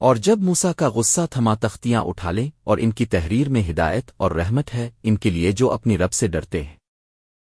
اور جب موسا کا غصہ تھما تختیاں اٹھا لیں اور ان کی تحریر میں ہدایت اور رحمت ہے، ان کے لیے جو اپنی رب سے ڈرتے ہیں۔